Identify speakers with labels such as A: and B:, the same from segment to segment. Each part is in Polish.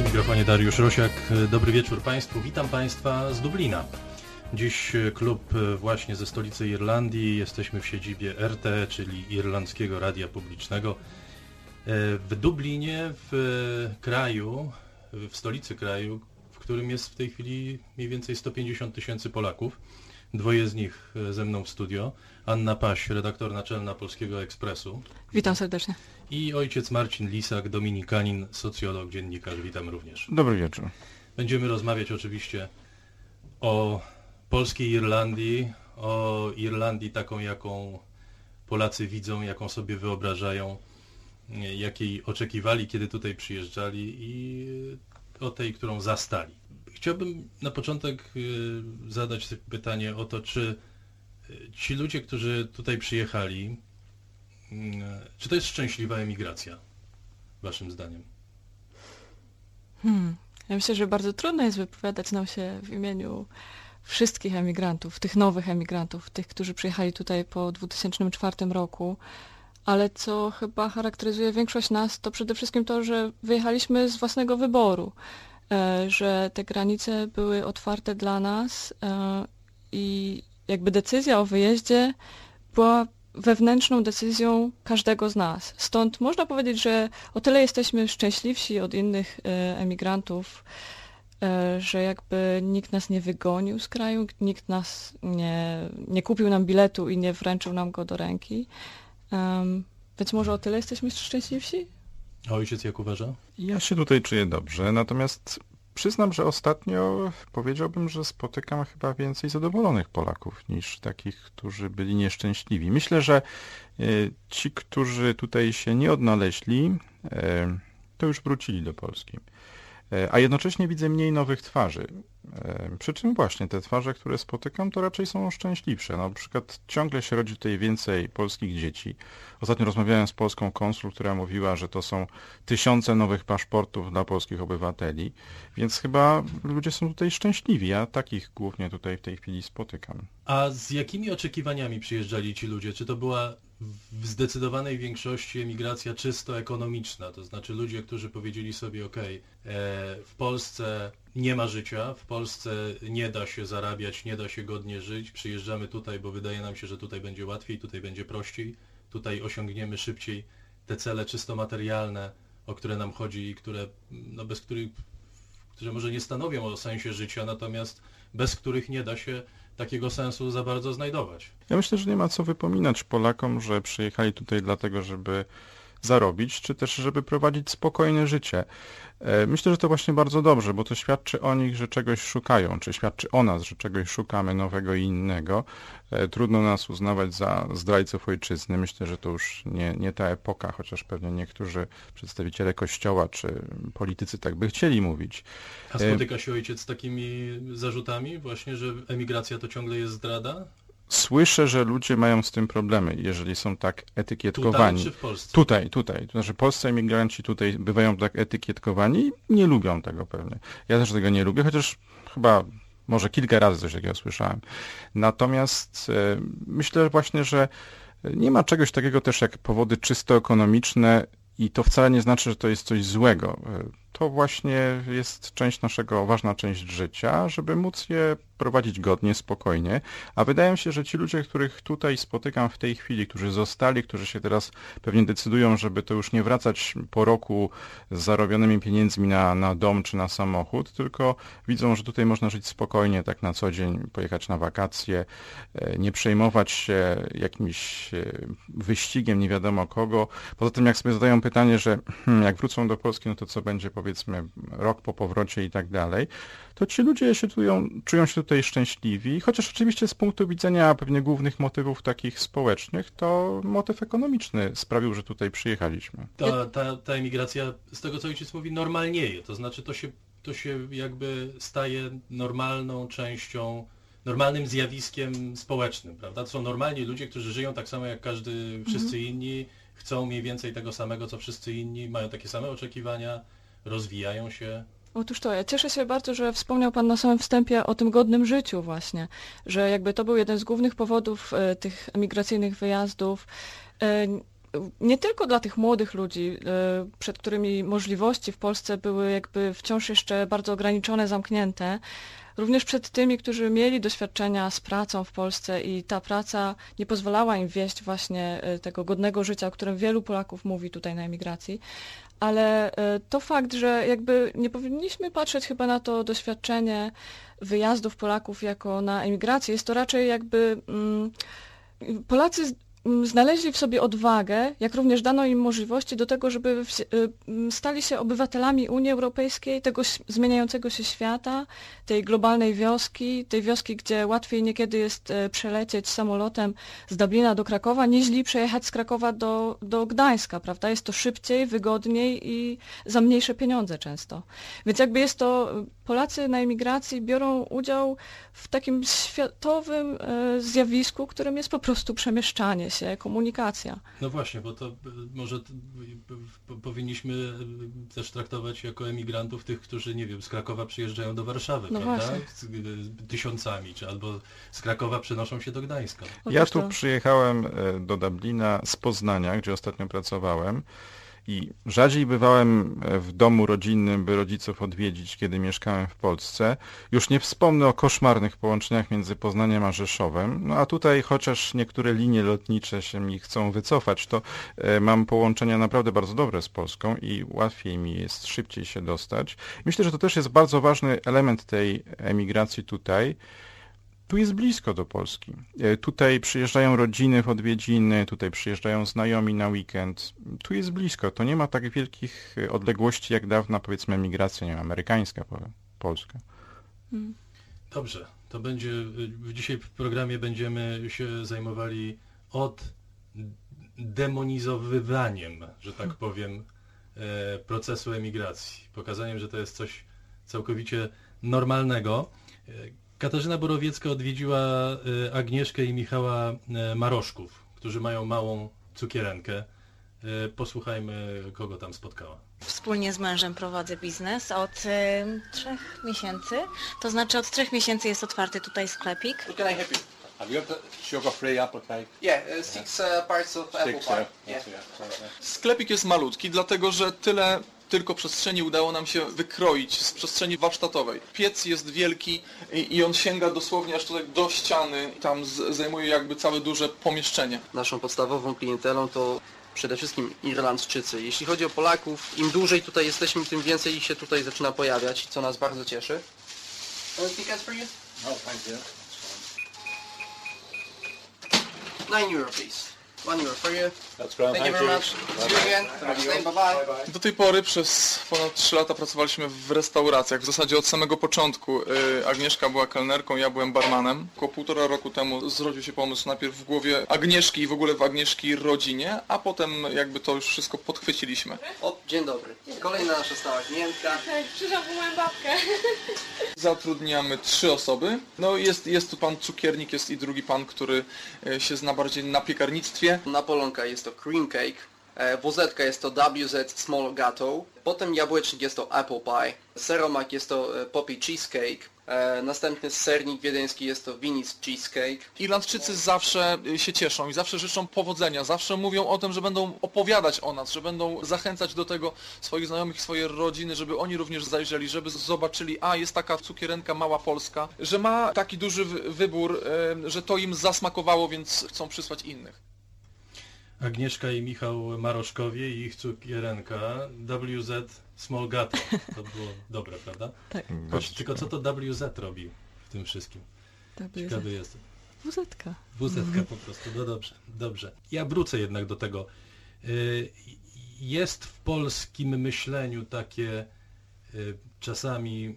A: Przy mikrofonie Dariusz Rosiak. Dobry wieczór Państwu. Witam Państwa z Dublina. Dziś klub właśnie ze stolicy Irlandii. Jesteśmy w siedzibie RT, czyli Irlandzkiego Radia Publicznego. W Dublinie, w kraju, w stolicy kraju, w którym jest w tej chwili mniej więcej 150 tysięcy Polaków. Dwoje z nich ze mną w studio. Anna Paś, redaktor naczelna Polskiego Ekspresu.
B: Witam serdecznie.
A: I ojciec Marcin Lisak, dominikanin, socjolog, dziennikarz. Witam również.
C: Dobry wieczór.
A: Będziemy rozmawiać oczywiście o polskiej Irlandii, o Irlandii taką, jaką Polacy widzą, jaką sobie wyobrażają, jakiej oczekiwali, kiedy tutaj przyjeżdżali i o tej, którą zastali. Chciałbym na początek y, zadać pytanie o to, czy y, ci ludzie, którzy tutaj przyjechali, czy to jest szczęśliwa emigracja, waszym zdaniem?
B: Hmm. Ja myślę, że bardzo trudno jest wypowiadać nam się w imieniu wszystkich emigrantów, tych nowych emigrantów, tych, którzy przyjechali tutaj po 2004 roku, ale co chyba charakteryzuje większość nas, to przede wszystkim to, że wyjechaliśmy z własnego wyboru. E, że te granice były otwarte dla nas e, i jakby decyzja o wyjeździe była wewnętrzną decyzją każdego z nas. Stąd można powiedzieć, że o tyle jesteśmy szczęśliwsi od innych e, emigrantów, że jakby nikt nas nie wygonił z kraju, nikt nas nie, nie kupił nam biletu i nie wręczył nam go do ręki. Więc może o tyle jesteśmy szczęśliwsi?
A: A ojciec jak uważa?
C: Ja się tutaj czuję dobrze, natomiast przyznam, że ostatnio powiedziałbym, że spotykam chyba więcej zadowolonych Polaków niż takich, którzy byli nieszczęśliwi. Myślę, że e, ci, którzy tutaj się nie odnaleźli, e, to już wrócili do Polski. E, a jednocześnie widzę mniej nowych twarzy. E, przy czym właśnie te twarze, które spotykam, to raczej są szczęśliwsze. Na przykład ciągle się rodzi tutaj więcej polskich dzieci. Ostatnio rozmawiałem z polską konsul, która mówiła, że to są tysiące nowych paszportów dla polskich obywateli, więc chyba ludzie są tutaj szczęśliwi. Ja takich głównie tutaj w tej chwili spotykam.
A: A z jakimi oczekiwaniami przyjeżdżali ci ludzie? Czy to była w zdecydowanej większości emigracja czysto ekonomiczna, to znaczy ludzie, którzy powiedzieli sobie, ok, w Polsce nie ma życia, w Polsce nie da się zarabiać, nie da się godnie żyć, przyjeżdżamy tutaj, bo wydaje nam się, że tutaj będzie łatwiej, tutaj będzie prościej, tutaj osiągniemy szybciej te cele czysto materialne, o które nam chodzi i które, no bez których, które może nie stanowią o sensie życia, natomiast bez których nie da się takiego sensu za bardzo znajdować.
C: Ja myślę, że nie ma co wypominać Polakom, że przyjechali tutaj dlatego, żeby zarobić, czy też żeby prowadzić spokojne życie. E, myślę, że to właśnie bardzo dobrze, bo to świadczy o nich, że czegoś szukają, czy świadczy o nas, że czegoś szukamy nowego i innego. E, trudno nas uznawać za zdrajców ojczyzny. Myślę, że to już nie, nie ta epoka, chociaż pewnie niektórzy przedstawiciele Kościoła czy politycy tak by chcieli mówić.
A: A spotyka się ojciec z takimi zarzutami właśnie, że emigracja to ciągle jest zdrada?
C: Słyszę, że ludzie mają z tym problemy, jeżeli są tak etykietkowani.
A: Tutaj czy w Polsce?
C: Tutaj, tutaj. To znaczy polscy emigranci tutaj bywają tak etykietkowani i nie lubią tego pewnie. Ja też tego nie lubię, chociaż chyba może kilka razy coś takiego słyszałem. Natomiast e, myślę właśnie, że nie ma czegoś takiego też jak powody czysto ekonomiczne i to wcale nie znaczy, że to jest coś złego. To właśnie jest część naszego, ważna część życia, żeby móc je prowadzić godnie, spokojnie. A wydaje mi się, że ci ludzie, których tutaj spotykam w tej chwili, którzy zostali, którzy się teraz pewnie decydują, żeby to już nie wracać po roku z zarobionymi pieniędzmi na, na dom czy na samochód, tylko widzą, że tutaj można żyć spokojnie, tak na co dzień, pojechać na wakacje, e, nie przejmować się jakimś e, wyścigiem nie wiadomo kogo. Poza tym, jak sobie zadają pytanie, że hmm, jak wrócą do Polski, no to co będzie powiedzmy rok po powrocie i tak dalej, to ci ludzie się czują, czują się tutaj szczęśliwi, chociaż oczywiście z punktu widzenia pewnie głównych motywów takich społecznych, to motyw ekonomiczny sprawił, że tutaj przyjechaliśmy.
A: Ta, ta, ta emigracja, z tego co ojciec mówi, normalnieje, to znaczy to się, to się jakby staje normalną częścią normalnym zjawiskiem społecznym, prawda? To są normalni ludzie, którzy żyją tak samo jak każdy, wszyscy mhm. inni, chcą mniej więcej tego samego, co wszyscy inni, mają takie same oczekiwania, rozwijają się.
B: Otóż to, ja cieszę się bardzo, że wspomniał Pan na samym wstępie o tym godnym życiu właśnie, że jakby to był jeden z głównych powodów e, tych emigracyjnych wyjazdów. Nie tylko dla tych młodych ludzi, e, przed którymi możliwości w Polsce były jakby wciąż jeszcze bardzo ograniczone, zamknięte, również przed tymi, którzy mieli doświadczenia z pracą w Polsce i ta praca nie pozwalała im wieść właśnie e, tego godnego życia, o którym wielu Polaków mówi tutaj na emigracji. Ale e, to fakt, że jakby nie powinniśmy patrzeć chyba na to doświadczenie wyjazdów Polaków jako na emigrację. Jest to raczej jakby mm, Polacy znaleźli w sobie odwagę, jak również dano im możliwości do tego, żeby y, stali się obywatelami Unii Europejskiej, tego zmieniającego się świata, tej globalnej wioski, tej wioski, gdzie łatwiej niekiedy jest e, przelecieć samolotem z Dublina do Krakowa, niźli przejechać z Krakowa do, do Gdańska, prawda? Jest to szybciej, wygodniej i za mniejsze pieniądze często. Więc jakby jest to, Polacy na emigracji biorą udział w takim światowym e, zjawisku, którym jest po prostu przemieszczanie się, komunikacja.
A: No właśnie, bo to e, może powinniśmy e, też traktować jako emigrantów tych, którzy, nie wiem, z Krakowa przyjeżdżają do Warszawy, no prawda? Właśnie. Tysiącami, czy albo z Krakowa przenoszą się do Gdańska.
C: Ja tu przyjechałem do Dublina z Poznania, gdzie ostatnio pracowałem. I rzadziej bywałem w domu rodzinnym, by rodziców odwiedzić, kiedy mieszkałem w Polsce. Już nie wspomnę o koszmarnych połączeniach między Poznaniem a Rzeszowem. No a tutaj, chociaż niektóre linie lotnicze się mi chcą wycofać, to e, mam połączenia naprawdę bardzo dobre z Polską i łatwiej mi jest szybciej się dostać. Myślę, że to też jest bardzo ważny element tej emigracji tutaj, tu jest blisko do Polski. E, tutaj przyjeżdżają rodziny w odwiedziny, tutaj przyjeżdżają znajomi na weekend. Tu jest blisko. To nie ma tak wielkich e, odległości jak dawna, powiedzmy, emigracja nie, amerykańska, polska.
A: Dobrze. To będzie, e, dzisiaj w programie będziemy się zajmowali od demonizowywaniem, że tak powiem, procesu emigracji. Pokazaniem, że to jest coś całkowicie normalnego. Katarzyna Borowiecka odwiedziła y, Agnieszkę i Michała y, Maroszków, którzy mają małą cukierenkę. Y, posłuchajmy, kogo tam spotkała.
D: Wspólnie z mężem prowadzę biznes od trzech miesięcy. To znaczy od trzech miesięcy jest otwarty tutaj sklepik.
E: Can I help you? Have you got sugar-free apple pie?
F: Yeah, uh, six uh, parts of apple pie.
E: yeah.
F: Yeah.
G: Sklepik jest malutki, dlatego że tyle tylko przestrzeni udało nam się wykroić z przestrzeni warsztatowej. Piec jest wielki i, i on sięga dosłownie aż tutaj do ściany. Tam z, zajmuje jakby całe duże pomieszczenie.
F: Naszą podstawową klientelą to przede wszystkim Irlandczycy. Jeśli chodzi o Polaków, im dłużej tutaj jesteśmy, tym więcej ich się tutaj zaczyna pojawiać, co nas bardzo cieszy. You?
E: No, thank you.
F: 9 euro please. One euro for you.
E: That's grand.
F: Thank you very much. See you again. Bye bye.
G: Do tej pory przez ponad 3 lata pracowaliśmy w restauracjach. W zasadzie od samego początku. Y, Agnieszka była kelnerką, ja byłem barmanem. Około półtora roku temu zrodził się pomysł najpierw w głowie Agnieszki i w ogóle w Agnieszki rodzinie, a potem jakby to już wszystko podchwyciliśmy.
F: O, dzień dobry. Kolejna nasza stała klientka.
D: Po moją babkę.
G: Zatrudniamy trzy osoby. No jest, jest tu pan cukiernik, jest i drugi pan, który y, się zna bardziej na piekarnictwie.
F: Napolonka jest to cream cake, e, wozetka jest to WZ Small Gato, potem jabłecznik jest to apple pie, seromak jest to e, poppy cheesecake, e, następny sernik wiedeński jest to Venice cheesecake.
G: Irlandczycy zawsze się cieszą i zawsze życzą powodzenia, zawsze mówią o tym, że będą opowiadać o nas, że będą zachęcać do tego swoich znajomych, swoje rodziny, żeby oni również zajrzeli, żeby zobaczyli, a jest taka cukierenka mała polska, że ma taki duży wy- wybór, że to im zasmakowało, więc chcą przysłać innych.
A: Agnieszka i Michał Maroszkowie i ich cukierenka WZ Small Gato. To było dobre, prawda?
B: Tak.
A: Choć, tylko co to WZ robi w tym wszystkim? Ciekawy jestem.
B: Wuzetka.
A: WZ po prostu, no dobrze, dobrze. Ja wrócę jednak do tego. Y, Jest w polskim myśleniu takie y, czasami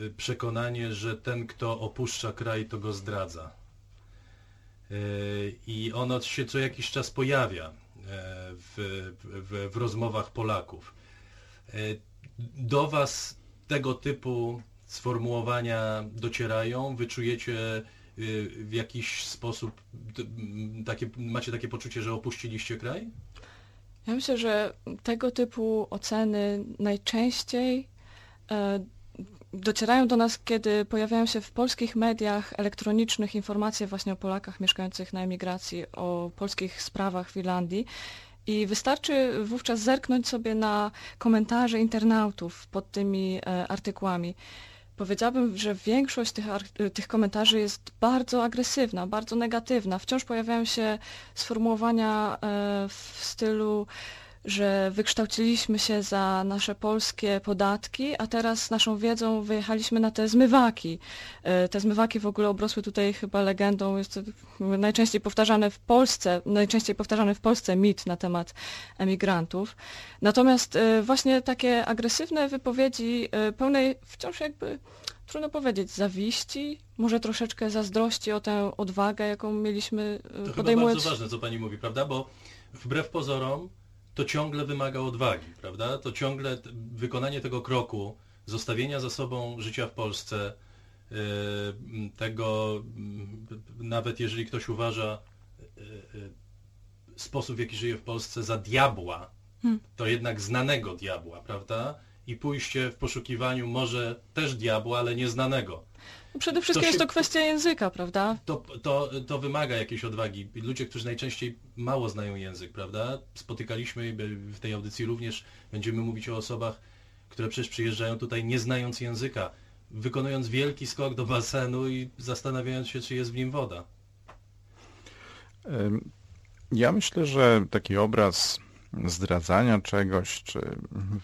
A: y, przekonanie, że ten, kto opuszcza kraj, to go zdradza. Y, i ono się co jakiś czas pojawia e, w, w, w rozmowach Polaków. E, Do Was tego typu sformułowania docierają? Wy czujecie y, w jakiś sposób, takie, macie takie poczucie, że opuściliście kraj?
B: Ja myślę, że tego typu oceny najczęściej e, docierają do nas, kiedy pojawiają się w polskich mediach elektronicznych informacje właśnie o Polakach mieszkających na emigracji, o polskich sprawach w Irlandii. I wystarczy wówczas zerknąć sobie na komentarze internautów pod tymi e, artykułami. Powiedziałabym, że większość tych, tych komentarzy jest bardzo agresywna, bardzo negatywna. Wciąż pojawiają się sformułowania e, w stylu że wykształciliśmy się za nasze polskie podatki, a teraz naszą wiedzą wyjechaliśmy na te zmywaki. E, te zmywaki w ogóle obrosły tutaj chyba legendą, jest najczęściej powtarzane w Polsce, najczęściej powtarzany w Polsce mit na temat emigrantów. Natomiast e, właśnie takie agresywne wypowiedzi e, pełnej wciąż jakby trudno powiedzieć, zawiści, może troszeczkę zazdrości o tę odwagę, jaką mieliśmy
A: to podejmować. To bardzo ważne, co pani mówi, prawda? Bo wbrew pozorom to ciągle wymaga odwagi, prawda? To ciągle wykonanie tego kroku, zostawienia za sobą życia w Polsce, yy, tego, nawet jeżeli ktoś uważa yy, sposób, w jaki żyje w Polsce za diabła, hmm. to jednak znanego diabła, prawda? I pójście w poszukiwaniu może też diabła, ale nieznanego.
B: Przede wszystkim to się, jest to kwestia języka, prawda?
A: To, to, to wymaga jakiejś odwagi. Ludzie, którzy najczęściej mało znają język, prawda? Spotykaliśmy w tej audycji również, będziemy mówić o osobach, które przecież przyjeżdżają tutaj nie znając języka, wykonując wielki skok do basenu i zastanawiając się, czy jest w nim woda.
C: Ja myślę, że taki obraz zdradzania czegoś, czy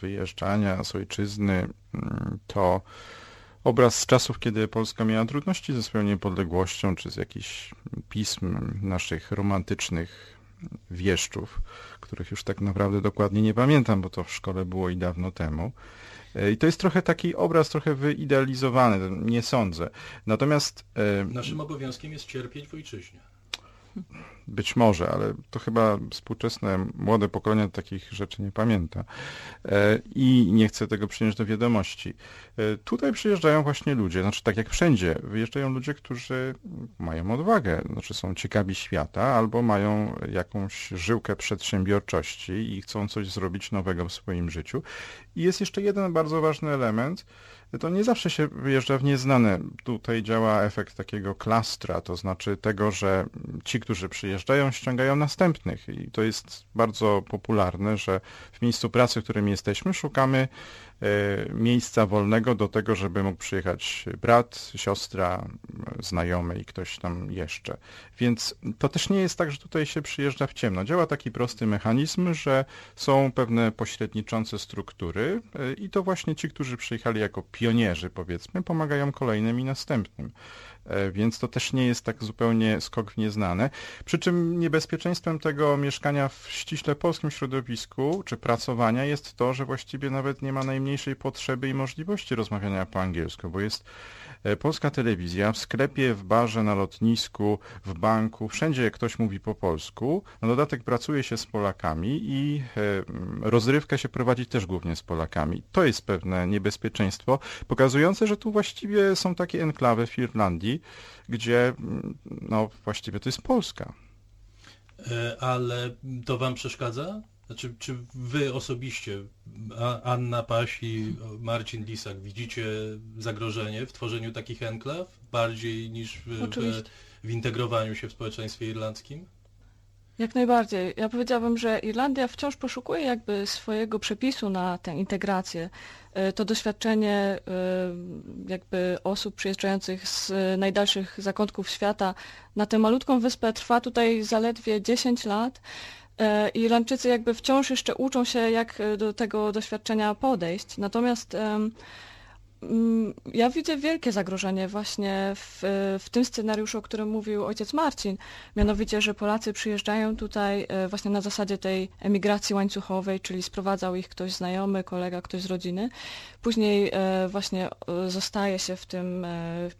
C: wyjeżdżania z ojczyzny, mm, to obraz z czasów, kiedy Polska miała trudności ze swoją niepodległością, czy z jakichś pism naszych romantycznych wieszczów, których już tak naprawdę dokładnie nie pamiętam, bo to w szkole było i dawno temu. E, I to jest trochę taki obraz, trochę wyidealizowany, nie sądzę. Natomiast...
A: E, Naszym obowiązkiem jest cierpieć w ojczyźnie.
C: Być może, ale to chyba współczesne młode pokolenie takich rzeczy nie pamięta e, i nie chce tego przynieść do wiadomości. E, tutaj przyjeżdżają właśnie ludzie, znaczy tak jak wszędzie, wyjeżdżają ludzie, którzy mają odwagę, znaczy są ciekawi świata albo mają jakąś żyłkę przedsiębiorczości i chcą coś zrobić nowego w swoim życiu. I jest jeszcze jeden bardzo ważny element, to nie zawsze się wyjeżdża w nieznane. Tutaj działa efekt takiego klastra, to znaczy tego, że ci, którzy przyjeżdżają, ściągają następnych. I to jest bardzo popularne, że w miejscu pracy, w którym jesteśmy, szukamy miejsca wolnego do tego, żeby mógł przyjechać brat, siostra, znajomy i ktoś tam jeszcze. Więc to też nie jest tak, że tutaj się przyjeżdża w ciemno. Działa taki prosty mechanizm, że są pewne pośredniczące struktury e, i to właśnie ci, którzy przyjechali jako pionierzy, powiedzmy, pomagają kolejnym i następnym. E, więc to też nie jest tak zupełnie skok w nieznane. Przy czym niebezpieczeństwem tego mieszkania w ściśle polskim środowisku, czy pracowania jest to, że właściwie nawet nie ma najmniejszej potrzeby i możliwości rozmawiania po angielsku, bo jest polska telewizja w sklepie, w barze, na lotnisku, w banku, wszędzie ktoś mówi po polsku. Na dodatek pracuje się z Polakami i e, rozrywka się prowadzi też głównie z Polakami. To jest pewne niebezpieczeństwo, pokazujące, że tu właściwie są takie enklawy w Irlandii, gdzie no właściwie to jest Polska.
A: E, ale to wam przeszkadza? Znaczy, czy wy osobiście, Anna Paś i Marcin Lisak, widzicie zagrożenie w tworzeniu takich enklaw bardziej niż w, w, w integrowaniu się w społeczeństwie irlandzkim?
B: Jak najbardziej. Ja powiedziałabym, że Irlandia wciąż poszukuje jakby swojego przepisu na tę integrację. E, to doświadczenie e, jakby osób przyjeżdżających z najdalszych zakątków świata na tę malutką wyspę trwa tutaj zaledwie 10 lat Irlandczycy jakby wciąż jeszcze uczą się, jak e, do tego doświadczenia podejść. Natomiast mm, ja widzę wielkie zagrożenie właśnie w, w tym scenariuszu, o którym mówił ojciec Marcin. Mianowicie, że Polacy przyjeżdżają tutaj e, właśnie na zasadzie tej emigracji łańcuchowej, czyli sprowadzał ich ktoś znajomy, kolega, ktoś z rodziny. Później właśnie zostaje się w tym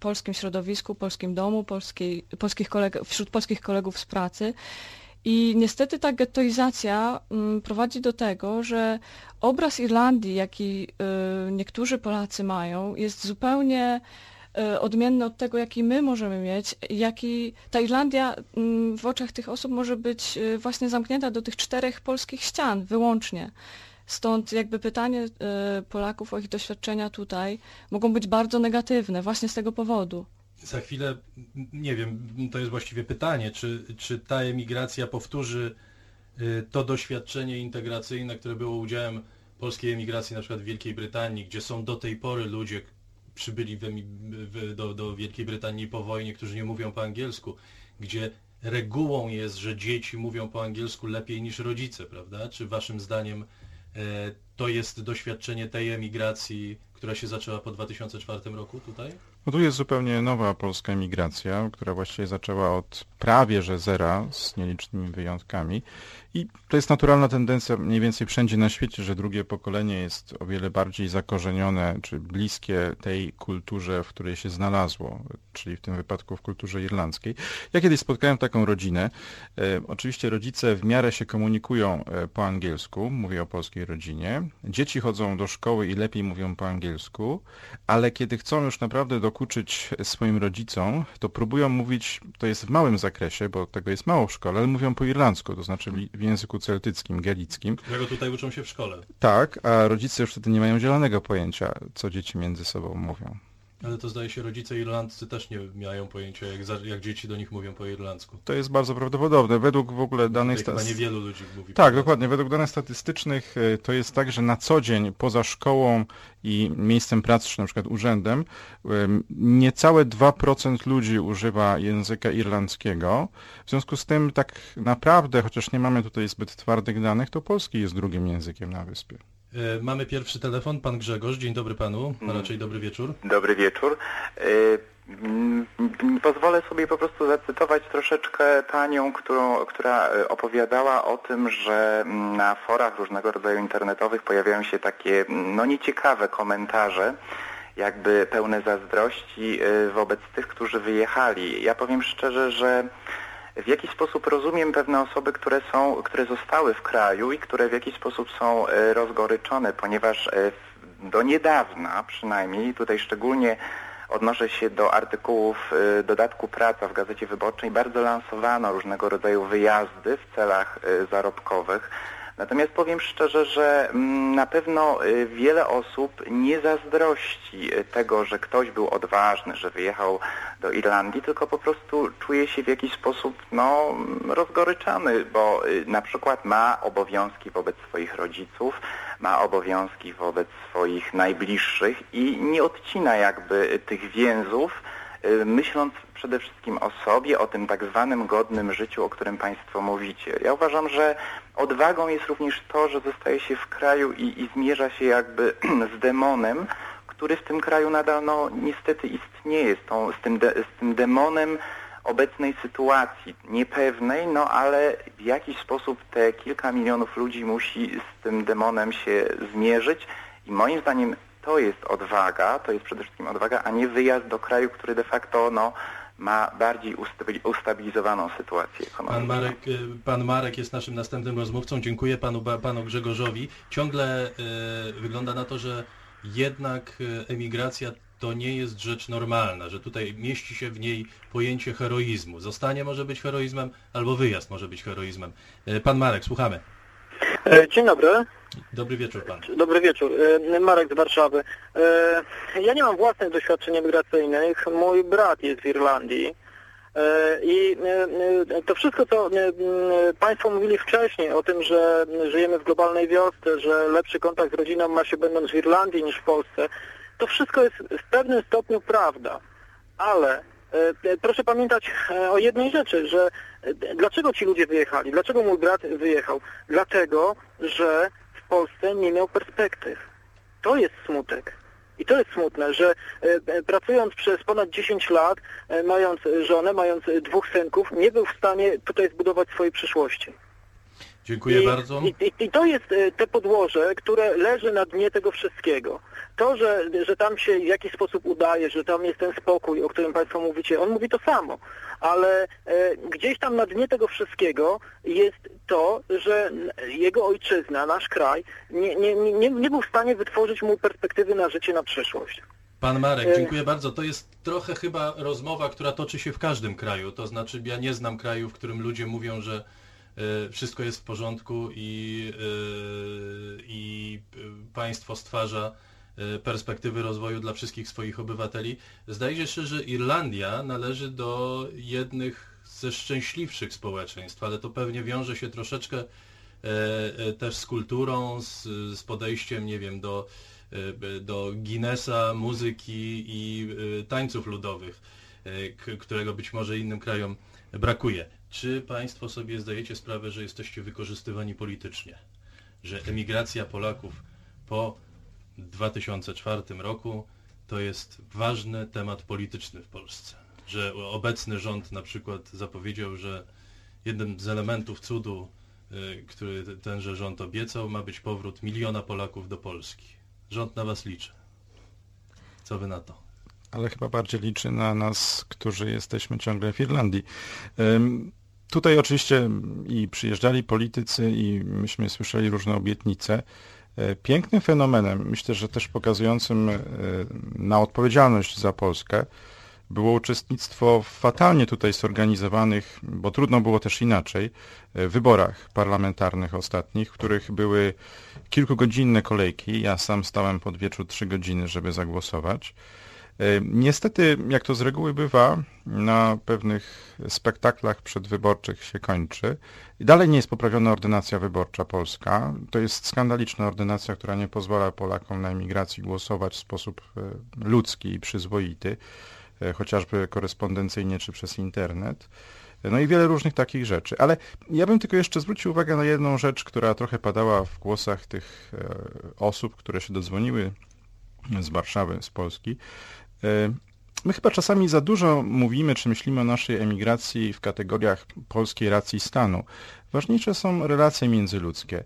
B: polskim środowisku, polskim domu, polskiej, polskich koleg wśród polskich kolegów z pracy i niestety ta gettoizacja mm, prowadzi do tego, że obraz Irlandii, jaki y, niektórzy Polacy mają, jest zupełnie y, odmienny od tego, jaki my możemy mieć, jaki ta Irlandia mm, w oczach tych osób może być y, właśnie zamknięta do tych czterech polskich ścian wyłącznie. Stąd jakby pytanie Polaków o ich doświadczenia tutaj mogą być bardzo negatywne właśnie z tego powodu.
A: Za chwilę, nie wiem, to jest właściwie pytanie, czy, czy ta emigracja powtórzy y, to doświadczenie integracyjne, które było udziałem polskiej emigracji na przykład w Wielkiej Brytanii, gdzie są do tej pory ludzie, przybyli w, w, do, do Wielkiej Brytanii po wojnie, którzy nie mówią po angielsku, gdzie regułą jest, że dzieci mówią po angielsku lepiej niż rodzice, prawda? Czy waszym zdaniem e, to jest doświadczenie tej emigracji, która się zaczęła po 2004 roku tutaj?
C: No tu jest zupełnie nowa polska emigracja, która właściwie zaczęła od prawie że zera, z nielicznymi wyjątkami. I to jest naturalna tendencja mniej więcej wszędzie na świecie, że drugie pokolenie jest o wiele bardziej zakorzenione, czy bliskie tej kulturze, w której się znalazło, czyli w tym wypadku w kulturze irlandzkiej. Ja kiedyś spotkałem taką rodzinę. E, oczywiście rodzice w miarę się komunikują e, po angielsku, mówię o polskiej rodzinie. Dzieci chodzą do szkoły i lepiej mówią po angielsku, ale kiedy chcą już naprawdę dokuczyć swoim rodzicom, to próbują mówić, to jest w małym zakresie, bo tego jest mało w szkole, ale mówią po irlandzku, to znaczy w języku celtyckim, galickim.
A: Którego tutaj uczą się w szkole.
C: Tak, a rodzice już wtedy nie mają zielonego pojęcia, co dzieci między sobą mówią.
A: Ale to zdaje się rodzice irlandzcy też nie mają pojęcia, jak, za, jak dzieci do nich mówią po irlandzku.
C: To jest bardzo prawdopodobne. Według w ogóle danych...
A: Tutaj chyba
C: sta-
A: niewielu ludzi mówi
C: Tak, dokładnie. Według danych statystycznych y, to jest tak, że na co dzień poza szkołą i miejscem pracy, czy na przykład urzędem, niecałe 2% ludzi używa języka irlandzkiego. W związku z tym tak naprawdę, chociaż nie mamy tutaj zbyt twardych danych, to polski jest drugim językiem na wyspie.
A: E, Mamy pierwszy telefon, pan Grzegorz. Dzień dobry panu, a raczej dobry wieczór.
H: Dobry wieczór. Mm, mm, Pozwolę sobie po prostu zacytować troszeczkę panią, którą, która y, opowiadała o tym, że mm, na forach różnego rodzaju internetowych pojawiają się takie mm, no nieciekawe komentarze, jakby pełne zazdrości wobec tych, którzy wyjechali. Ja powiem szczerze, że w jakiś sposób rozumiem pewne osoby, które są, które zostały w kraju i które w jakiś sposób są e, rozgoryczone, ponieważ e, do niedawna przynajmniej, tutaj szczególnie odnoszę się do artykułów e, dodatku Praca w Gazecie Wyborczej, bardzo lansowano różnego rodzaju wyjazdy w celach zarobkowych. Natomiast powiem szczerze, że mm, na pewno y, wiele osób nie zazdrości y, tego, że ktoś był odważny, że wyjechał do Irlandii, tylko po prostu czuje się w jakiś sposób no, rozgoryczany, bo y, na przykład ma obowiązki wobec swoich rodziców, ma obowiązki wobec swoich najbliższych i nie odcina jakby tych więzów, myśląc przede wszystkim o sobie, o tym tak zwanym godnym życiu, o którym Państwo mówicie. Ja uważam, że odwagą jest również to, że zostaje się w kraju i, i zmierza się jakby z demonem, który w tym kraju nadal no, niestety istnieje, z, tą, z, tym de, z tym demonem obecnej sytuacji, niepewnej, no ale w jakiś sposób te kilka milionów ludzi musi z tym demonem się zmierzyć i moim zdaniem to jest odwaga, to jest przede wszystkim odwaga, a nie wyjazd do kraju, który de facto no, ma bardziej ustabi- ustabilizowaną sytuację
A: Pan
H: ekonomiczną.
A: Marek, e, pan Marek jest naszym następnym rozmówcą. Dziękuję panu, panu Grzegorzowi. Ciągle e, wygląda na to, że jednak e, emigracja to nie jest rzecz normalna, że tutaj mieści się w niej pojęcie heroizmu. Zostanie może być heroizmem, albo wyjazd może być heroizmem. E, Pan Marek, słuchamy.
I: E, Dzień dobry,
A: Dobry wieczór pan.
I: dobry wieczór. E, Marek z Warszawy. E, Ja nie mam własnych doświadczeń migracyjnych. Mój brat jest w Irlandii. I to wszystko, co Państwo mówili wcześniej o tym, że żyjemy w globalnej wiosce, że lepszy kontakt z rodziną ma się będąc w Irlandii niż w Polsce, to wszystko jest w pewnym stopniu prawda. Ale proszę pamiętać e, o jednej rzeczy, że e, dlaczego ci ludzie wyjechali? Dlaczego mój brat wyjechał? Dlatego, że w Polsce nie miał perspektyw. To jest smutek. I to jest smutne, że e, e, pracując przez ponad 10 lat, e, mając żonę, mając e, dwóch synków, nie był w stanie tutaj zbudować swojej przyszłości.
A: Dziękuję
I: I,
A: bardzo.
I: I, i, I to jest e, te podłoże, które leży na dnie tego wszystkiego. To, że, że tam się w jakiś sposób udaje, że tam jest ten spokój, o którym Państwo mówicie, on mówi to samo. Ale e, gdzieś tam na dnie tego wszystkiego jest to, że jego ojczyzna, nasz kraj, nie, nie, nie, nie był w stanie wytworzyć mu perspektywy na życie, na przyszłość.
A: Pan Marek,
I: E,
A: dziękuję bardzo. To jest trochę chyba rozmowa, która toczy się w każdym kraju. To znaczy ja nie znam kraju, w którym ludzie mówią, że wszystko jest w porządku i, e, i e, państwo stwarza e, perspektywy rozwoju dla wszystkich swoich obywateli. Zdaje się, że Irlandia należy do jednych ze szczęśliwszych społeczeństw, ale to pewnie wiąże się troszeczkę e, e, też z kulturą, z, z podejściem, nie wiem, do, e, do Guinnessa, muzyki i e, tańców ludowych, e, którego być może innym krajom brakuje. Czy Państwo sobie zdajecie sprawę, że jesteście wykorzystywani politycznie? Że emigracja Polaków po 2004 roku to jest ważny temat polityczny w Polsce. Że obecny rząd na przykład zapowiedział, że jednym z elementów cudu, y, który tenże rząd obiecał, ma być powrót miliona Polaków do Polski. Rząd na Was liczy. Co Wy na to?
C: ale chyba bardziej liczy na nas, którzy jesteśmy ciągle w Irlandii. Tutaj oczywiście i przyjeżdżali politycy i myśmy słyszeli różne obietnice. E, Pięknym fenomenem, myślę, że też pokazującym e, na odpowiedzialność za Polskę, było uczestnictwo w fatalnie tutaj zorganizowanych, bo trudno było też inaczej, e, wyborach parlamentarnych ostatnich, w których były kilkugodzinne kolejki. Ja sam stałem pod wieczór trzy godziny, żeby zagłosować. E, Niestety, jak to z reguły bywa, na pewnych spektaklach przedwyborczych się kończy. Dalej nie jest poprawiona ordynacja wyborcza polska. To jest skandaliczna ordynacja, która nie pozwala Polakom na emigracji głosować w sposób e, ludzki i przyzwoity, e, chociażby korespondencyjnie czy przez internet. No i wiele różnych takich rzeczy. Ale ja bym tylko jeszcze zwrócił uwagę na jedną rzecz, która trochę padała w głosach tych osób, które się dodzwoniły z Warszawy, z Polski. E, My chyba czasami za dużo mówimy, czy myślimy o naszej emigracji w kategoriach polskiej racji stanu. Ważniejsze są relacje międzyludzkie.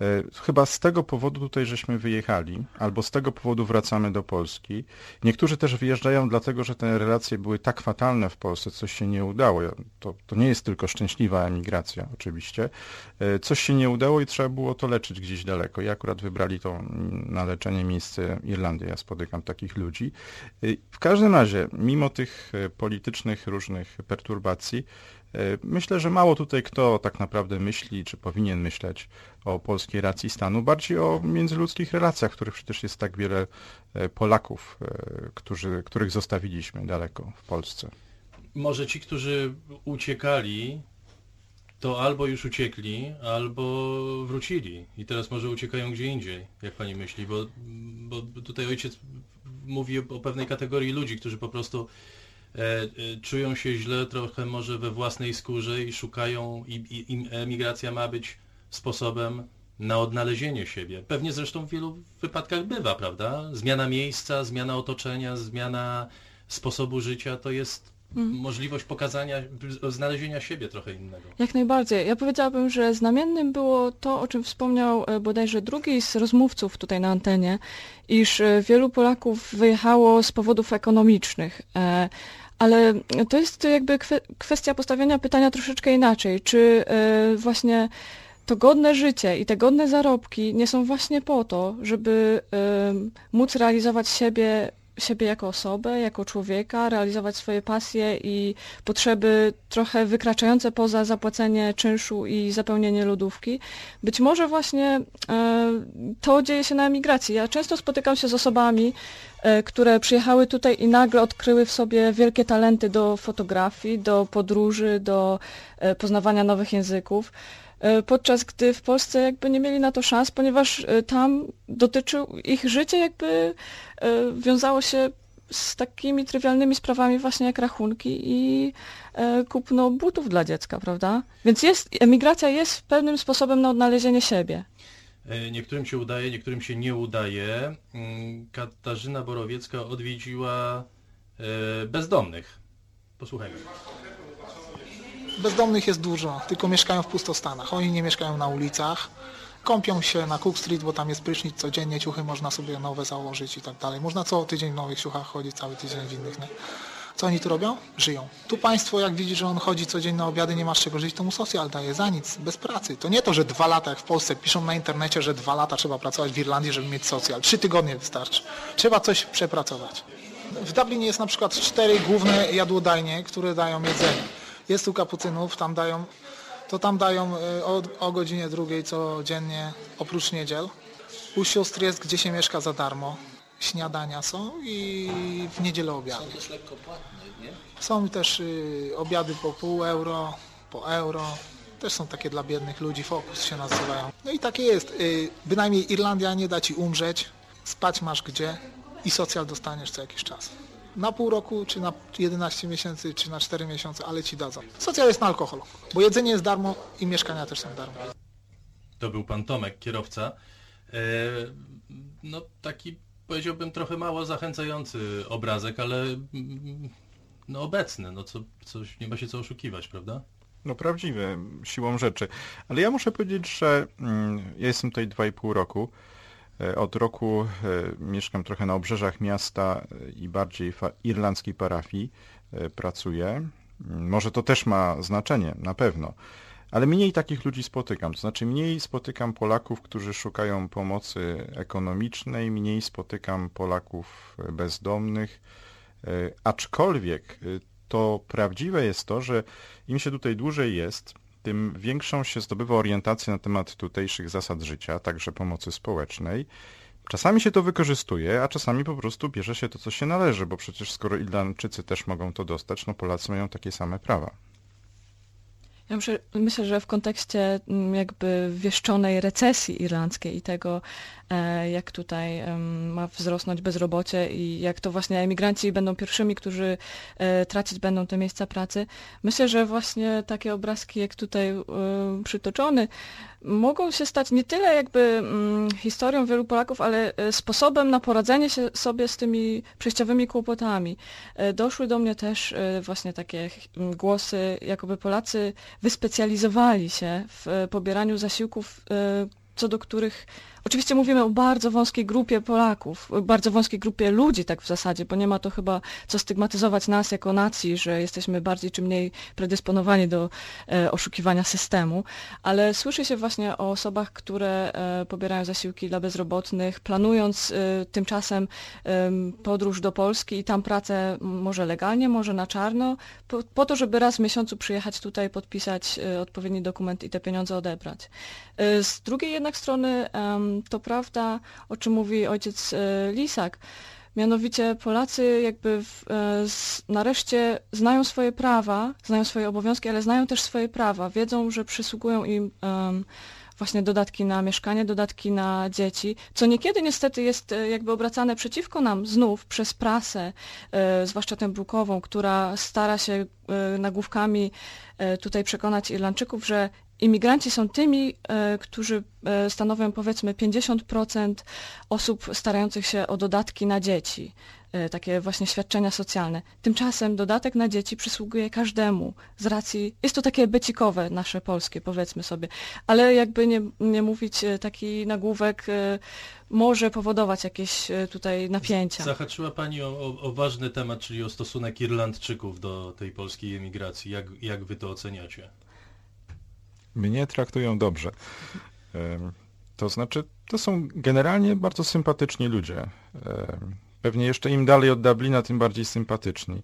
C: E, Chyba z tego powodu tutaj żeśmy wyjechali, albo z tego powodu wracamy do Polski. Niektórzy też wyjeżdżają dlatego, że te relacje były tak fatalne w Polsce, coś się nie udało. To, to nie jest tylko szczęśliwa emigracja, oczywiście. E, Coś się nie udało i trzeba było to leczyć gdzieś daleko. I akurat wybrali to na leczenie miejsce Irlandii. Ja spotykam takich ludzi. Y, W każdym razie, mimo tych e, politycznych różnych perturbacji, e, myślę, że mało tutaj kto tak naprawdę myśli, czy powinien myśleć o polskiej racji stanu, bardziej o międzyludzkich relacjach, których przecież jest tak wiele e, Polaków, e, którzy, których zostawiliśmy daleko w Polsce.
A: Może ci, którzy uciekali, to albo już uciekli, albo wrócili i teraz może uciekają gdzie indziej, jak pani myśli, bo, bo tutaj ojciec mówi o pewnej kategorii ludzi, którzy po prostu e, e, czują się źle trochę może we własnej skórze i szukają, i, i emigracja ma być sposobem na odnalezienie siebie. Pewnie zresztą w wielu wypadkach bywa, prawda? Zmiana miejsca, zmiana otoczenia, zmiana sposobu życia to jest możliwość pokazania, znalezienia siebie trochę innego.
B: Jak najbardziej. Ja powiedziałabym, że znamiennym było to, o czym wspomniał e, bodajże drugi z rozmówców tutaj na antenie, iż e, wielu Polaków wyjechało z powodów ekonomicznych. E, Ale to jest jakby kwe- kwestia postawienia pytania troszeczkę inaczej. Czy e, właśnie to godne życie i te godne zarobki nie są właśnie po to, żeby em, móc realizować siebie, siebie jako osobę, jako człowieka, realizować swoje pasje i potrzeby trochę wykraczające poza zapłacenie czynszu i zapełnienie lodówki. Być może właśnie e, to dzieje się na emigracji. Ja często spotykam się z osobami, e, które przyjechały tutaj i nagle odkryły w sobie wielkie talenty do fotografii, do podróży, do e, poznawania nowych języków podczas gdy w Polsce jakby nie mieli na to szans, ponieważ e, tam dotyczył ich życie jakby e, wiązało się z takimi trywialnymi sprawami właśnie jak rachunki i e, kupno butów dla dziecka, prawda? Więc jest, emigracja jest pewnym sposobem na odnalezienie siebie.
A: E, Niektórym się udaje, niektórym się nie udaje. Mm, Katarzyna Borowiecka odwiedziła e, bezdomnych. Posłuchajmy.
J: Bezdomnych jest dużo, tylko mieszkają w pustostanach. Oni nie mieszkają na ulicach. Kąpią się na Cook Street, bo tam jest prysznic codziennie, ciuchy można sobie nowe założyć i tak dalej. Można co tydzień w nowych ciuchach chodzić, cały tydzień w innych. Nie? Co oni tu robią? Żyją. Tu państwo, jak widzi, że on chodzi codziennie na obiady, nie ma z czego żyć, to mu socjal daje za nic, bez pracy. To nie to, że dwa lata, jak w Polsce piszą na internecie, że dwa lata trzeba pracować w Irlandii, żeby mieć socjal. Trzy tygodnie wystarczy. Trzeba coś przepracować. W Dublinie jest na przykład cztery główne jadłodajnie, które dają jedzenie. Jest tu kapucynów, tam dają to tam dają y, o, o godzinie drugiej codziennie, oprócz niedziel. U sióstr jest, gdzie się mieszka za darmo. Śniadania są i w niedzielę obiady.
G: Są też lekko płatne, nie?
J: Są też y, obiady po pół euro, po euro. Też są takie dla biednych ludzi, Focus się nazywają. No i takie jest. Y, bynajmniej Irlandia nie da ci umrzeć, spać masz gdzie i socjal dostaniesz co jakiś czas. Na pół roku, czy na 11 miesięcy, czy na 4 miesiące, ale ci dadzą. Socjal jest na alkohol, bo jedzenie jest darmo i mieszkania też są darmo.
A: To był pan Tomek, kierowca. E, no taki powiedziałbym trochę mało zachęcający obrazek, ale mm, no obecny, no co, coś nie ma się co oszukiwać, prawda?
C: No prawdziwe, siłą rzeczy. Ale ja muszę powiedzieć, że mm, ja jestem tutaj 2,5 roku. E, Od roku e, mieszkam trochę na obrzeżach miasta e, i bardziej w irlandzkiej parafii pracuję. Mm, Może to też ma znaczenie, na pewno. Ale mniej takich ludzi spotykam. To znaczy mniej spotykam Polaków, którzy szukają pomocy ekonomicznej, mniej spotykam Polaków bezdomnych. Aczkolwiek to prawdziwe jest to, że im się tutaj dłużej jest, tym większą się zdobywa orientację na temat tutejszych zasad życia, także pomocy społecznej. Czasami się to wykorzystuje, a czasami po prostu bierze się to, co się należy, bo przecież skoro Irlandczycy też mogą to dostać, no Polacy mają takie same prawa.
B: Ja myślę, że w kontekście mm, jakby wieszczonej recesji irlandzkiej i tego, jak tutaj ma wzrosnąć bezrobocie i jak to właśnie emigranci będą pierwszymi, którzy e, tracić będą te miejsca pracy, myślę, że właśnie takie obrazki, jak tutaj e, przytoczony, mogą się stać nie tyle jakby mm, historią wielu Polaków, ale e, sposobem na poradzenie się sobie z tymi przejściowymi kłopotami. E, Doszły do mnie też e, właśnie takie głosy, jakoby Polacy wyspecjalizowali się w e, pobieraniu zasiłków, e, co do których Oczywiście mówimy o bardzo wąskiej grupie Polaków, bardzo wąskiej grupie ludzi tak w zasadzie, bo nie ma to chyba co stygmatyzować nas jako nacji, że jesteśmy bardziej czy mniej predysponowani do e, oszukiwania systemu, ale słyszy się właśnie o osobach, które e, pobierają zasiłki dla bezrobotnych, planując e, tymczasem em, podróż do Polski i tam pracę może legalnie, może na czarno, po, po to, żeby raz w miesiącu przyjechać tutaj, podpisać e, odpowiedni dokument i te pieniądze odebrać. E, Z drugiej jednak strony to prawda, o czym mówi ojciec e, Lisak. Mianowicie Polacy jakby w, e, s- nareszcie znają swoje prawa, znają swoje obowiązki, ale znają też swoje prawa. Wiedzą, że przysługują im em, właśnie dodatki na mieszkanie, dodatki na dzieci, co niekiedy niestety jest e, jakby obracane przeciwko nam znów przez prasę, e, zwłaszcza tę brukową, która stara się e, nagłówkami e, tutaj przekonać Irlandczyków, że imigranci są tymi, e, którzy e, stanowią powiedzmy 50% osób starających się o dodatki na dzieci, e, takie właśnie świadczenia socjalne. Tymczasem dodatek na dzieci przysługuje każdemu z racji, jest to takie becikowe nasze polskie powiedzmy sobie, ale jakby nie, nie mówić, taki nagłówek może powodować jakieś tutaj napięcia.
A: Zahaczyła Pani o, o, o ważny temat, czyli o stosunek Irlandczyków do tej polskiej emigracji. Jak, jak Wy to oceniacie?
C: Mnie traktują dobrze. To znaczy, to są generalnie bardzo sympatyczni ludzie. Pewnie jeszcze im dalej od Dublina, tym bardziej sympatyczni.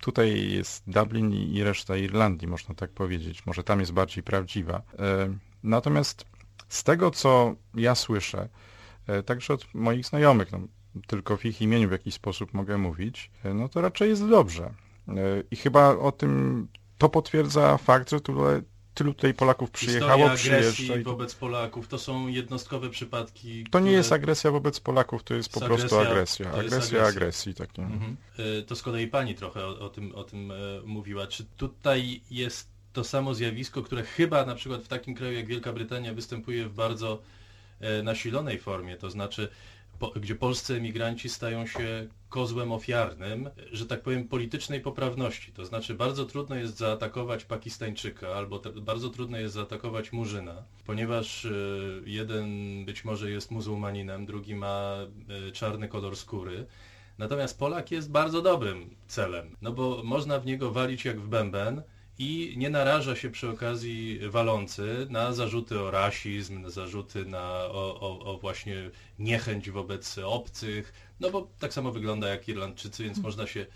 C: Tutaj jest Dublin i reszta Irlandii, można tak powiedzieć. Może tam jest bardziej prawdziwa. Natomiast z tego, co ja słyszę, e, także od moich znajomych, no, tylko w ich imieniu w jakiś sposób mogę mówić, e, no to raczej jest dobrze. E, I chyba o tym to potwierdza fakt, że tyle, tylu tutaj Polaków przyjechało, przyjeżdża. i-
A: wobec Polaków to są jednostkowe przypadki.
C: To nie
A: które-
C: jest agresja wobec Polaków, to jest po
A: To
C: prostu
A: agresja-
C: agresja. Agresja
A: agresja.
C: agresji takiej.
A: Mhm. Y, To z kolei Pani trochę o, o tym, o tym e, mówiła. Czy tutaj jest to samo zjawisko, które chyba na przykład w takim kraju jak Wielka Brytania występuje w bardzo e, nasilonej formie, to znaczy gdzie polscy emigranci stają się kozłem ofiarnym, że tak powiem, politycznej poprawności. To znaczy bardzo trudno jest zaatakować Pakistańczyka albo bardzo trudno jest zaatakować Murzyna, ponieważ e, jeden być może jest muzułmaninem, drugi ma e, czarny kolor skóry. Natomiast Polak jest bardzo dobrym celem, no bo można w niego walić jak w bęben i nie naraża się przy okazji walący na zarzuty o rasizm, na zarzuty na, o, o, o właśnie niechęć wobec obcych, no bo tak samo wygląda jak Irlandczycy, więc można się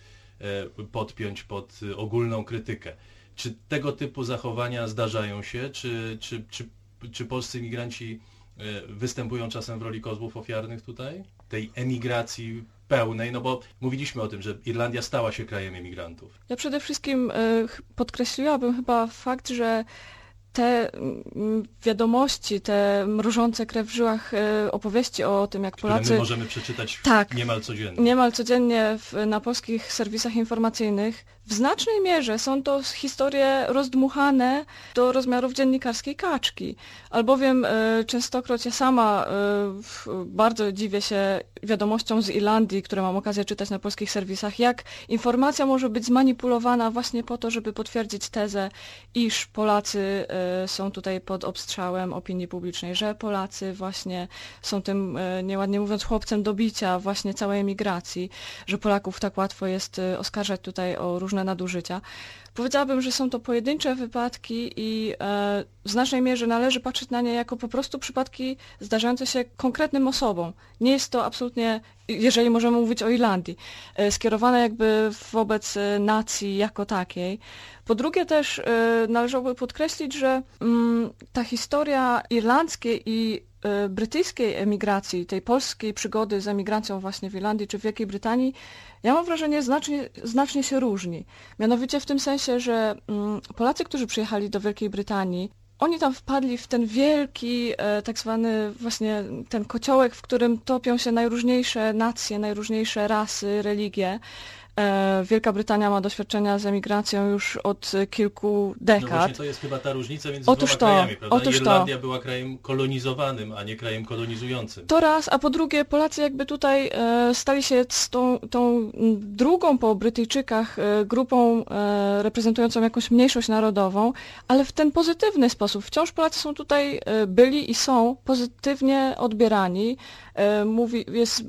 A: e, podpiąć pod ogólną krytykę. Czy tego typu zachowania zdarzają się? Czy, czy, czy, czy polscy imigranci e, występują czasem w roli kozłów ofiarnych tutaj? Tej emigracji pełnej, no bo mówiliśmy o tym, że Irlandia stała się krajem emigrantów.
B: Ja przede wszystkim ch- podkreśliłabym chyba fakt, że te mm, wiadomości, te mrożące krew w żyłach y, opowieści o tym, jak
A: Które
B: Polacy
A: my możemy przeczytać
B: Tak.
A: niemal codziennie.
B: niemal codziennie w, na polskich serwisach informacyjnych, w znacznej mierze są to historie rozdmuchane do rozmiarów dziennikarskiej kaczki. Albowiem e, częstokroć ja sama e, bardzo dziwię się wiadomościom z Irlandii, które mam okazję czytać na polskich serwisach, jak informacja może być zmanipulowana właśnie po to, żeby potwierdzić tezę, iż Polacy e, są tutaj pod obstrzałem opinii publicznej, że Polacy właśnie są tym, e, nieładnie mówiąc, chłopcem do bicia właśnie całej emigracji, że Polaków tak łatwo jest e, oskarżać tutaj o różne nadużycia. Powiedziałabym, że są to pojedyncze wypadki i e, w znacznej mierze należy patrzeć na nie jako po prostu przypadki zdarzające się konkretnym osobom. Nie jest to absolutnie, jeżeli możemy mówić o Irlandii, e, skierowane jakby wobec e, nacji jako takiej. Po drugie też należałoby podkreślić, że mm, ta historia irlandzkiej i brytyjskiej emigracji, tej polskiej przygody z emigracją właśnie w Irlandii czy w Wielkiej Brytanii, ja mam wrażenie, znacznie, znacznie się różni. Mianowicie w tym sensie, że mm, Polacy, którzy przyjechali do Wielkiej Brytanii, oni tam wpadli w ten wielki, e, tak zwany właśnie ten kociołek, w którym topią się najróżniejsze nacje, najróżniejsze rasy, religie. E, Wielka Brytania ma doświadczenia z emigracją już od kilku
A: No
B: dekad.
A: właśnie to jest chyba ta różnica między
B: Otóż
A: dwoma
B: to,
A: krajami, prawda?
B: otóż to.
A: Irlandia była krajem kolonizowanym, a nie krajem kolonizującym.
B: To raz, a po drugie Polacy jakby tutaj e, stali się z tą, tą drugą po Brytyjczykach e, grupą reprezentującą jakąś mniejszość narodową, ale w ten pozytywny sposób. Wciąż Polacy są tutaj, byli i są pozytywnie odbierani. Mówi, jest...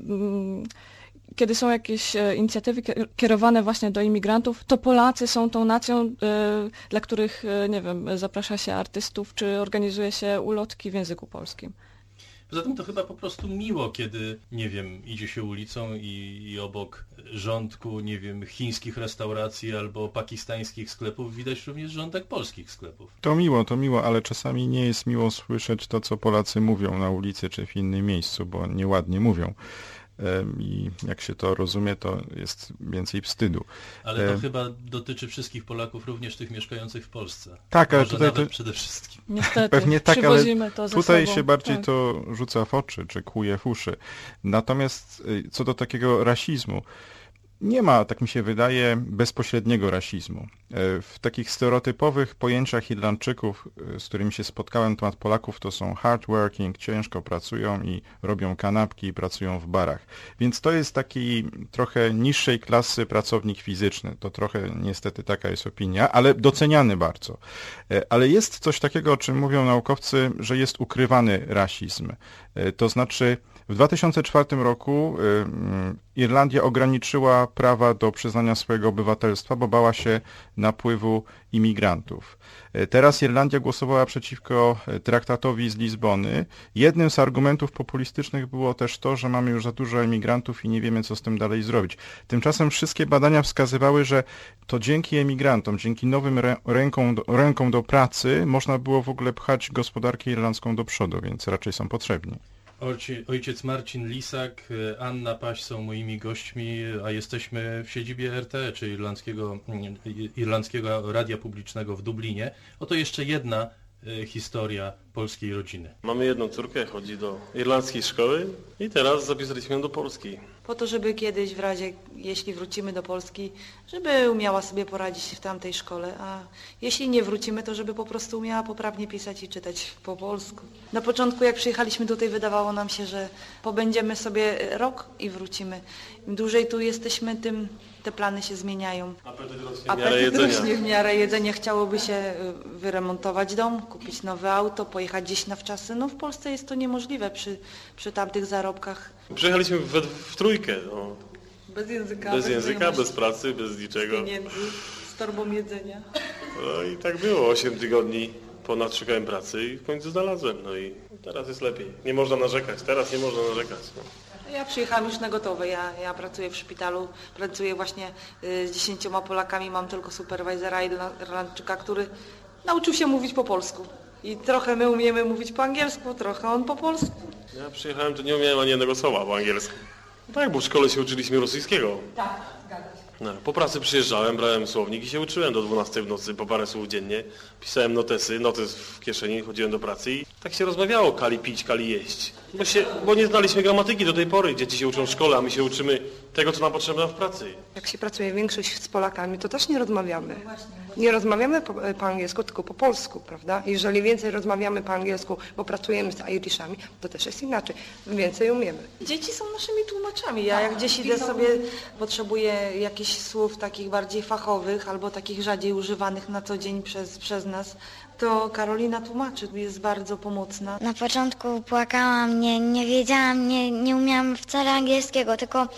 B: kiedy są jakieś e, inicjatywy kie- kierowane właśnie do imigrantów, to Polacy są tą nacją, e, dla których, e, nie wiem, zaprasza się artystów, czy organizuje się ulotki w języku polskim.
A: Poza tym to chyba po prostu miło, kiedy, nie wiem, idzie się ulicą i, i obok rządku, nie wiem, chińskich restauracji albo pakistańskich sklepów widać również rządek polskich sklepów.
C: To miło, to miło, ale czasami nie jest miło słyszeć to, co Polacy mówią na ulicy czy w innym miejscu, bo nieładnie mówią. I jak się to rozumie, to jest więcej wstydu.
A: Ale to
C: E,
A: chyba dotyczy wszystkich Polaków, również tych mieszkających w Polsce.
C: Tak, ale
A: Może
C: tutaj
A: nawet
C: to-
A: przede wszystkim.
B: Niestety,
C: Pewnie tak, ale tutaj
B: sobą.
C: się bardziej
B: tak.
C: to rzuca w oczy, czy kłuje w uszy. Natomiast y, co do takiego rasizmu, nie ma, tak mi się wydaje, bezpośredniego rasizmu. E, W takich stereotypowych pojęciach Irlandczyków, e, z którymi się spotkałem temat Polaków, to są hardworking, ciężko pracują i robią kanapki i pracują w barach. Więc to jest taki trochę niższej klasy pracownik fizyczny. To trochę niestety taka jest opinia, ale doceniany bardzo. E, Ale jest coś takiego, o czym mówią naukowcy, że jest ukrywany rasizm. To znaczy w 2004 roku y, mm, Irlandia ograniczyła prawa do przyznania swojego obywatelstwa, bo bała się napływu imigrantów. Y, Teraz Irlandia głosowała przeciwko y, traktatowi z Lizbony. Jednym z argumentów populistycznych było też to, że mamy już za dużo emigrantów i nie wiemy, co z tym dalej zrobić. Tymczasem wszystkie badania wskazywały, że to dzięki emigrantom, dzięki nowym rę- rękom rękom do pracy można było w ogóle pchać gospodarkę irlandzką do przodu, więc raczej są potrzebni.
A: Ojcie- Ojciec Marcin Lisak, Anna Paś są moimi gośćmi, a jesteśmy w siedzibie RT, czy Irlandzkiego, Irlandzkiego Radia Publicznego w Dublinie. Oto jeszcze jedna e, historia polskiej rodziny.
K: Mamy jedną córkę, chodzi do irlandzkiej szkoły i teraz zapisaliśmy ją do Polski.
L: Po to, żeby kiedyś w razie, jeśli wrócimy do Polski, żeby umiała sobie poradzić w tamtej szkole, a jeśli nie wrócimy, to żeby po prostu umiała poprawnie pisać i czytać po polsku. Na początku jak przyjechaliśmy tutaj wydawało nam się, że pobędziemy sobie rok i wrócimy. Im dłużej tu jesteśmy, tym te plany się zmieniają.
K: Apetyt rośnie w miarę jedzenia.
L: w miarę jedzenia. Chciałoby się y, wyremontować dom, kupić nowe auto, pojechać gdzieś na wczasy. No w Polsce jest to niemożliwe przy, przy tamtych zarobkach.
K: Przyjechaliśmy w, w trójkę, no.
L: Bez języka,
K: bez języka,
L: znajomości,
K: bez pracy, bez niczego.
L: pieniędzy, z torbą jedzenia.
K: No i tak było, 8 tygodni ponad szukałem pracy i w końcu znalazłem, no i teraz jest lepiej. Nie można narzekać, teraz nie można narzekać. No.
L: Ja przyjechałam już na gotowe. Ja, ja pracuję w szpitalu, pracuję właśnie y, z dziesięcioma Polakami, mam tylko superwajzera Irlandczyka, który nauczył się mówić po polsku. I trochę my umiemy mówić po angielsku, trochę on po polsku.
K: Ja przyjechałem, to nie umiałem ani jednego słowa po angielsku. Tak, bo w szkole się uczyliśmy rosyjskiego.
L: Tak, zgadza się.
K: No, po pracy przyjeżdżałem, brałem słownik i się uczyłem do 12 w nocy, po parę słów dziennie. Pisałem notesy, notes w kieszeni, chodziłem do pracy i tak się rozmawiało, kali pić, kali jeść. Bo, się, bo nie znaliśmy gramatyki do tej pory, dzieci się uczą w szkole, a my się uczymy tego, co nam potrzebne w pracy.
M: Jak się pracuje większość z Polakami, to też nie rozmawiamy. Nie rozmawiamy po, po angielsku, tylko po polsku, prawda? Jeżeli więcej rozmawiamy po angielsku, bo pracujemy z Irishami, to też jest inaczej. Więcej umiemy.
L: Dzieci są naszymi tłumaczami. Ja jak gdzieś idę sobie, potrzebuję jakichś słów takich bardziej fachowych albo takich rzadziej używanych na co dzień przez, przez nas, to Karolina tłumaczy, jest bardzo pomocna.
N: Na początku płakałam, nie, nie wiedziałam, nie, nie umiałam wcale angielskiego, tylko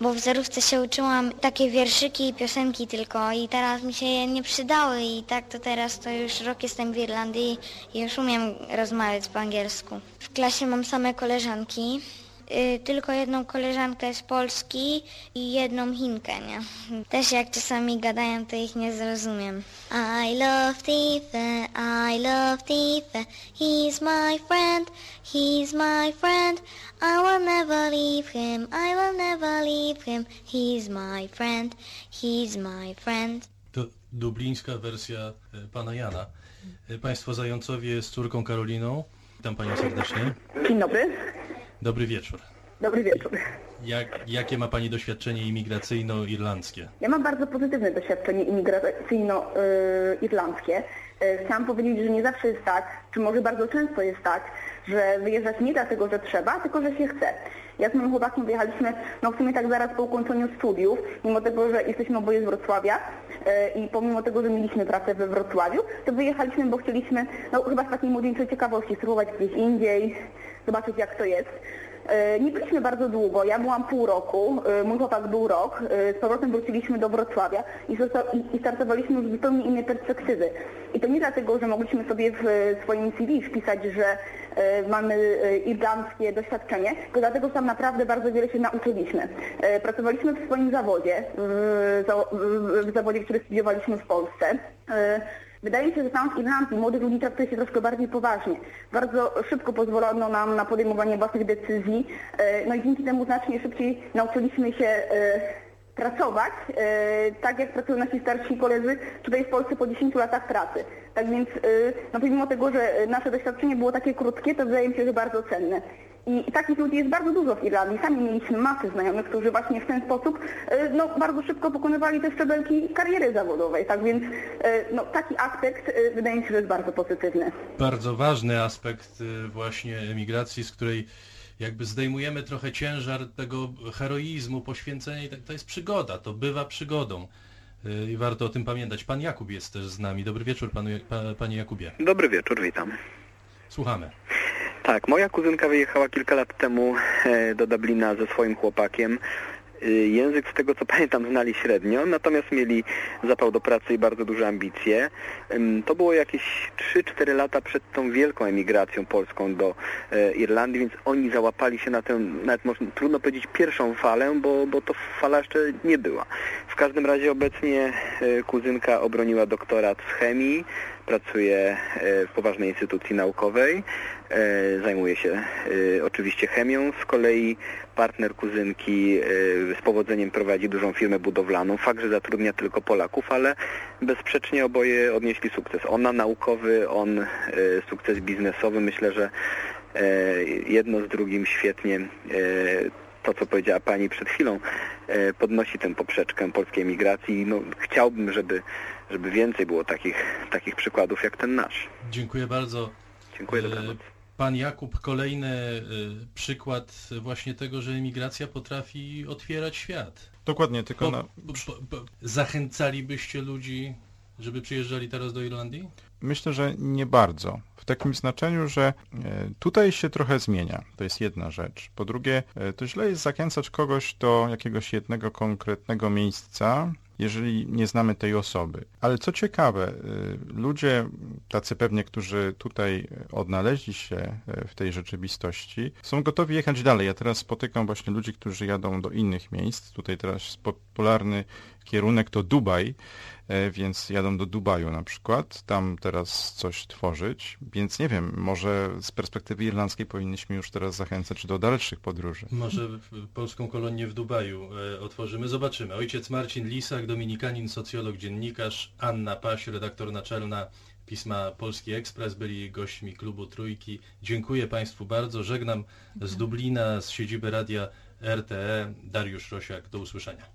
N: bo w zerówce się uczyłam takie wierszyki i piosenki tylko i teraz mi się je nie przydały i tak to teraz to już rok jestem w Irlandii i już umiem rozmawiać po angielsku. W klasie mam same koleżanki. Y, tylko jedną koleżankę z Polski i jedną Chinkę, nie? Też jak czasami gadają, to ich nie zrozumiem. I love Tifa, I love Tifa, he's my friend, he's my friend. I will never leave him, I will never leave him, he's my friend, he's my friend.
A: To dublińska wersja e, pana Jana. E, Państwo Zającowie z córką Karoliną. Witam Panią serdecznie.
O: Dzień dobry.
A: Dobry wieczór.
O: Dobry wieczór.
A: Jak, jakie ma Pani doświadczenie imigracyjno-irlandzkie?
O: Ja mam bardzo pozytywne doświadczenie imigracyjno-irlandzkie. E, Chciałam powiedzieć, że nie zawsze jest tak, czy może bardzo często jest tak, że wyjeżdżać nie dlatego, że trzeba, tylko że się chce. Ja z moim chłopakiem wyjechaliśmy, no w sumie tak zaraz po ukończeniu studiów, mimo tego, że jesteśmy oboje z Wrocławia e, i pomimo tego, że mieliśmy pracę we Wrocławiu, to wyjechaliśmy, bo chcieliśmy, no chyba z takiej młodzieńczej ciekawości, spróbować gdzieś indziej, zobaczyć jak to jest. E, Nie byliśmy bardzo długo, ja byłam pół roku, e, mój chłopak był rok, e, z powrotem wróciliśmy do Wrocławia i, startowaliśmy z zupełnie innej perspektywy. I to nie dlatego, że mogliśmy sobie w swoim CV wpisać, że mamy irlandzkie doświadczenie, tylko dlatego, że tam naprawdę bardzo wiele się nauczyliśmy. Pracowaliśmy w swoim zawodzie, w, za- w, w zawodzie, który studiowaliśmy w Polsce. Wydaje mi się, że tam w Irlandii młodych ludzi traktuje się troszkę bardziej poważnie. Bardzo szybko pozwolono nam na podejmowanie własnych decyzji, e, no i dzięki temu znacznie szybciej nauczyliśmy się e, pracować, e, tak jak pracują nasi starsi koledzy tutaj w Polsce po 10 latach pracy. Tak więc, no pomimo tego, że nasze doświadczenie było takie krótkie, to wydaje mi się, że bardzo cenne. I takich ludzi jest bardzo dużo w Irlandii. Sami mieliśmy masę znajomych, którzy właśnie w ten sposób e, no, bardzo szybko pokonywali te szczebelki kariery zawodowej. Tak więc e, no, taki aspekt e, wydaje mi się, że jest bardzo pozytywny.
A: Bardzo ważny aspekt y, właśnie emigracji, z której jakby zdejmujemy trochę ciężar tego heroizmu, poświęcenia i tak- to jest przygoda, to bywa przygodą. Y, I warto o tym pamiętać. Pan Jakub jest też z nami. Dobry wieczór panu, panie Jakubie.
P: Dobry wieczór, witam.
A: Słuchamy.
P: Tak, moja kuzynka wyjechała kilka lat temu e, do Dublina ze swoim chłopakiem. Y, Język z tego co pamiętam znali średnio, natomiast mieli zapał do pracy i bardzo duże ambicje. To było jakieś 3-4 lata przed tą wielką emigracją polską do e, Irlandii, więc oni załapali się na tę, nawet można, trudno powiedzieć pierwszą falę, bo, bo to fala jeszcze nie była. W każdym razie obecnie e, kuzynka obroniła doktorat z chemii, pracuje e, w poważnej instytucji naukowej, e, zajmuje się e, oczywiście chemią. Z kolei partner kuzynki z powodzeniem prowadzi dużą firmę budowlaną. Fakt, że zatrudnia tylko Polaków, ale bezsprzecznie oboje odnieśli sukces. Ona naukowy, on sukces biznesowy. Myślę, że jedno z drugim świetnie to, co powiedziała Pani przed chwilą, e, podnosi tę poprzeczkę polskiej emigracji. No, chciałbym, żeby, żeby więcej było takich, takich przykładów jak ten nasz.
A: Dziękuję bardzo.
P: Dziękuję, dobranoc.
A: Pan Jakub, kolejny y, przykład właśnie tego, że emigracja potrafi otwierać świat.
C: Dokładnie, tylko
A: Po-
C: na...
A: po- po- Zachęcalibyście ludzi, żeby przyjeżdżali teraz do Irlandii?
C: Myślę, że nie bardzo. W takim znaczeniu, że e, tutaj się trochę zmienia. To jest jedna rzecz. Po drugie, e, to źle jest zachęcać kogoś do jakiegoś jednego konkretnego miejsca, jeżeli nie znamy tej osoby. Ale co ciekawe, y, ludzie tacy pewnie, którzy tutaj odnaleźli się w tej rzeczywistości, są gotowi jechać dalej. Ja teraz spotykam właśnie ludzi, którzy jadą do innych miejsc. Tutaj teraz popularny kierunek to Dubaj, e, więc jadą do Dubaju na przykład, tam teraz coś tworzyć, więc nie wiem, może z perspektywy irlandzkiej powinniśmy już teraz zachęcać do dalszych podróży.
A: Może polską kolonię w Dubaju e, otworzymy, zobaczymy. Ojciec Marcin Lisak, dominikanin, socjolog, dziennikarz, Anna Paś, redaktor naczelna pisma Polski Ekspres, byli gośćmi klubu Trójki. Dziękuję Państwu bardzo, żegnam z Dublina, z siedziby radia RTE, Dariusz Rosiak, do usłyszenia.